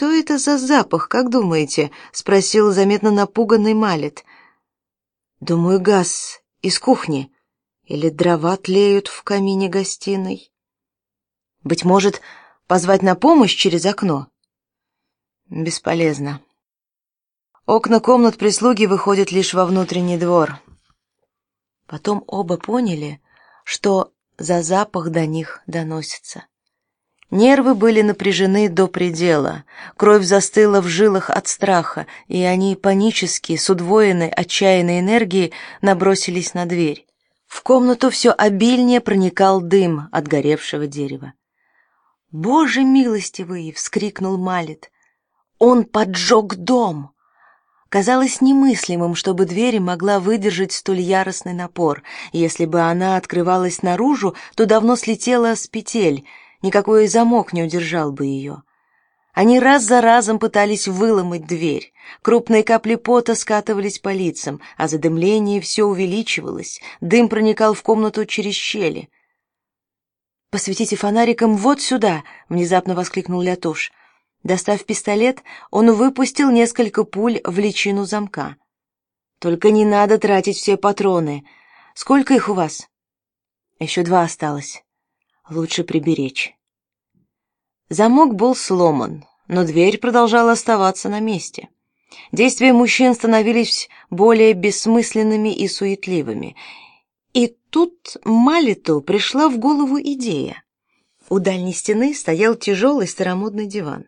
«Что это за запах, как думаете?» — спросил заметно напуганный Малет. «Думаю, газ из кухни. Или дрова тлеют в камине гостиной. Быть может, позвать на помощь через окно?» «Бесполезно. Окна комнат прислуги выходят лишь во внутренний двор». Потом оба поняли, что за запах до них доносится. Нервы были напряжены до предела, кровь застыла в жилах от страха, и они панически, с удвоенной отчаянной энергией, набросились на дверь. В комнату все обильнее проникал дым от горевшего дерева. «Боже милостивый!» — вскрикнул Малет. «Он поджег дом!» Казалось немыслимым, чтобы дверь могла выдержать столь яростный напор. Если бы она открывалась наружу, то давно слетела с петель, никакой замок не удержал бы ее. Они раз за разом пытались выломать дверь. Крупные капли пота скатывались по лицам, а задымление все увеличивалось. Дым проникал в комнату через щели. «Посветите фонариком вот сюда!» — внезапно воскликнул Лятуш. Достав пистолет, он выпустил несколько пуль в личину замка. «Только не надо тратить все патроны. Сколько их у вас?» «Еще два осталось. Лучше приберечь». Замок был сломан, но дверь продолжала оставаться на месте. Действия мужчин становились более бессмысленными и суетливыми. И тут Малиту пришла в голову идея. У дальней стены стоял тяжелый старомодный диван.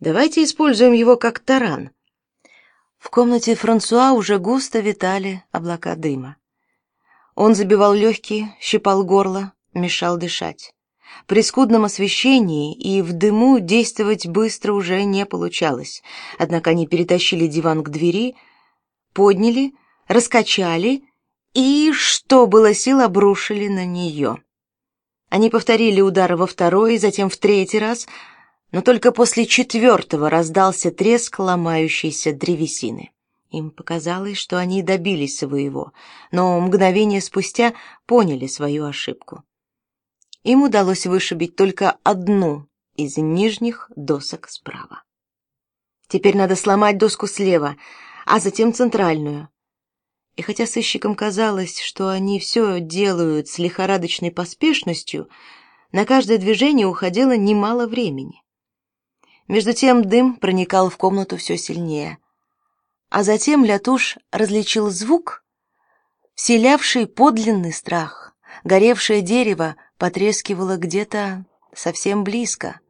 Давайте используем его как таран. В комнате Франсуа уже густо витали облака дыма. Он забивал легкие, щипал горло, мешал дышать. При скудном освещении и в дыму действовать быстро уже не получалось. Однако они перетащили диван к двери, подняли, раскачали и, что было сил, обрушили на нее. Они повторили удар во второй, затем в третий раз — но только после четвертого раздался треск ломающейся древесины. Им показалось, что они добились своего, но мгновение спустя поняли свою ошибку. Им удалось вышибить только одну из нижних досок справа. Теперь надо сломать доску слева, а затем центральную. И хотя сыщикам казалось, что они все делают с лихорадочной поспешностью, на каждое движение уходило немало времени. Между тем дым проникал в комнату все сильнее. А затем Лятуш различил звук, вселявший подлинный страх. Горевшее дерево потрескивало где-то совсем близко.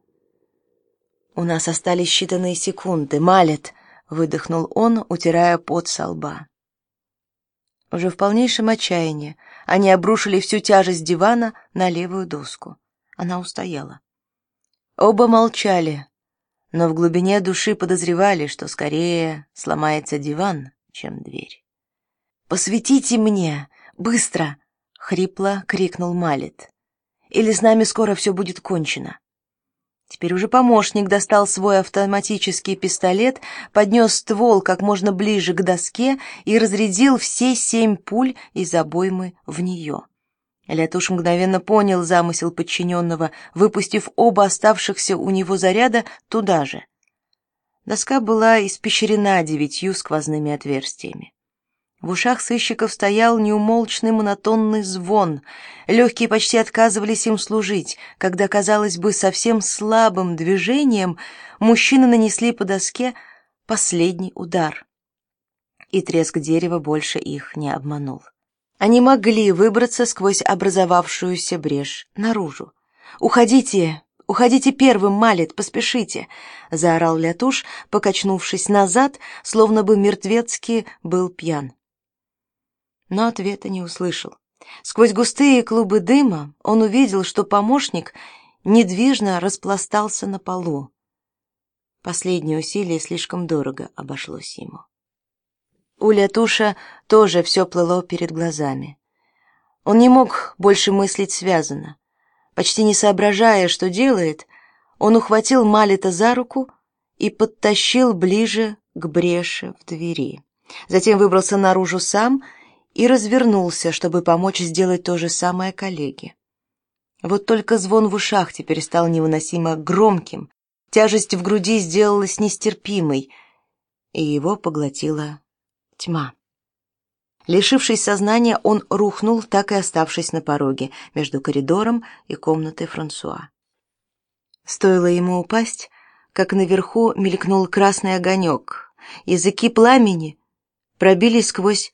«У нас остались считанные секунды, Малет!» — выдохнул он, утирая пот со лба. Уже в полнейшем отчаянии они обрушили всю тяжесть дивана на левую доску. Она устояла. Оба молчали, но в глубине души подозревали, что скорее сломается диван, чем дверь. «Посветите мне! Быстро!» — хрипло крикнул Малет. «Или с нами скоро все будет кончено». Теперь уже помощник достал свой автоматический пистолет, поднес ствол как можно ближе к доске и разрядил все семь пуль из обоймы в нее. Лятуш мгновенно понял замысел подчиненного, выпустив оба оставшихся у него заряда туда же. Доска была испещрена девятью сквозными отверстиями. В ушах сыщиков стоял неумолчный монотонный звон. Легкие почти отказывались им служить, когда, казалось бы, совсем слабым движением мужчины нанесли по доске последний удар. И треск дерева больше их не обманул. Они могли выбраться сквозь образовавшуюся брешь наружу. «Уходите! Уходите первым, Малет, поспешите!» — заорал Лятуш, покачнувшись назад, словно бы мертвецки был пьян. Но ответа не услышал. Сквозь густые клубы дыма он увидел, что помощник недвижно распластался на полу. Последнее усилие слишком дорого обошлось ему. У Лятуша тоже все плыло перед глазами. Он не мог больше мыслить связанно. Почти не соображая, что делает, он ухватил Малита за руку и подтащил ближе к бреше в двери. Затем выбрался наружу сам и развернулся, чтобы помочь сделать то же самое коллеге. Вот только звон в ушах теперь стал невыносимо громким, Тяжесть в груди сделалась нестерпимой, и его поглотила тьма. Лишившись сознания, он рухнул, так и оставшись на пороге между коридором и комнатой Франсуа. Стоило ему упасть, как наверху мелькнул красный огонек. Языки пламени пробились сквозь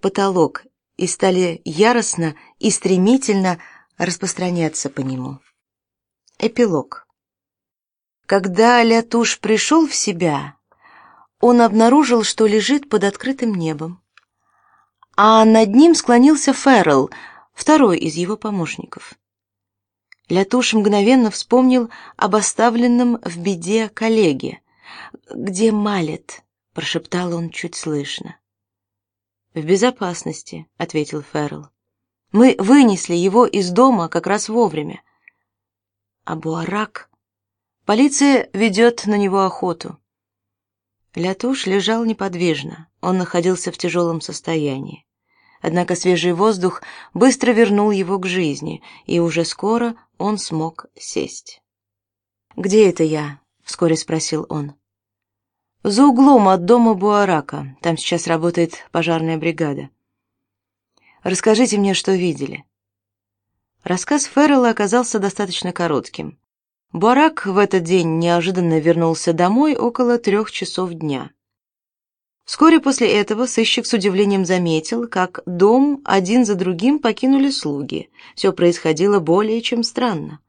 потолок и стали яростно и стремительно распространяться по нему. Эпилог. Когда Лятуш пришел в себя, он обнаружил, что лежит под открытым небом а над ним склонился Феррелл, второй из его помощников. Лятуш мгновенно вспомнил об оставленном в беде коллеге. «Где Малет?» — прошептал он чуть слышно. «В безопасности», — ответил Феррелл. «Мы вынесли его из дома как раз вовремя». «А Буарак?» «Полиция ведет на него охоту». Лятуш лежал неподвижно, он находился в тяжелом состоянии. Однако свежий воздух быстро вернул его к жизни, и уже скоро он смог сесть. «Где это я?» — вскоре спросил он. «За углом от дома Буарака. Там сейчас работает пожарная бригада. Расскажите мне, что видели». Рассказ Феррелла оказался достаточно коротким. Буарак в этот день неожиданно вернулся домой около трех часов дня. Вскоре после этого сыщик с удивлением заметил, как дом один за другим покинули слуги. Все происходило более чем странно.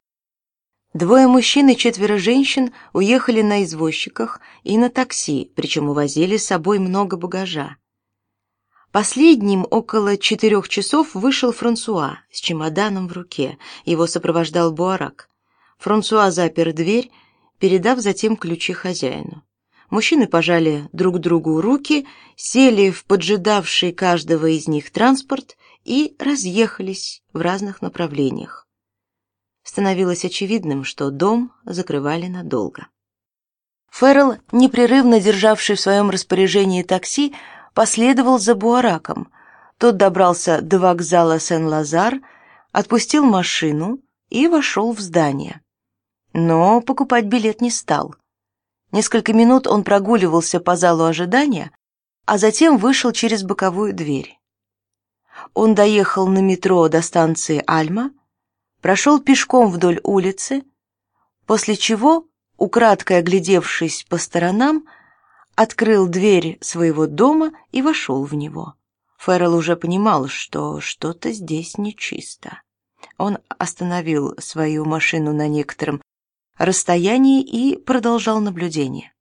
Двое мужчин и четверо женщин уехали на извозчиках и на такси, причем увозили с собой много багажа. Последним около четырех часов вышел Франсуа с чемоданом в руке. Его сопровождал Буарак. Франсуа запер дверь, передав затем ключи хозяину. Мужчины пожали друг другу руки, сели в поджидавший каждого из них транспорт и разъехались в разных направлениях. Становилось очевидным, что дом закрывали надолго. Феррелл, непрерывно державший в своем распоряжении такси, последовал за Буараком. Тот добрался до вокзала Сен-Лазар, отпустил машину и вошел в здание. Но покупать билет не стал. Несколько минут он прогуливался по залу ожидания, а затем вышел через боковую дверь. Он доехал на метро до станции Альма, прошел пешком вдоль улицы, после чего, украдкой оглядевшись по сторонам, открыл дверь своего дома и вошел в него. Феррелл уже понимал, что что-то здесь нечисто. Он остановил свою машину на некотором расстоянии и продолжал наблюдение.